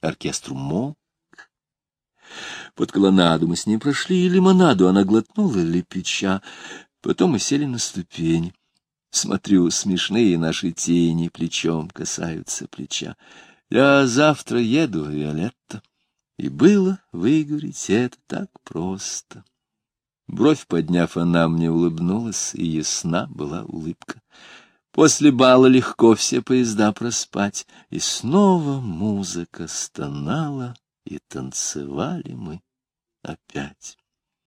Оркестр мог. Под колоннаду мы с ней прошли, и лимонаду она глотнула лепеча. Потом мы сели на ступень. Смотрю, смешные наши тени плечом касаются плеча. Я завтра еду, Виолетта. И было выговорить это так просто. Бровь подняв, она мне улыбнулась, и ясна была улыбка. После бала легко все поезда проспать, и снова музыка стонала, и танцевали мы.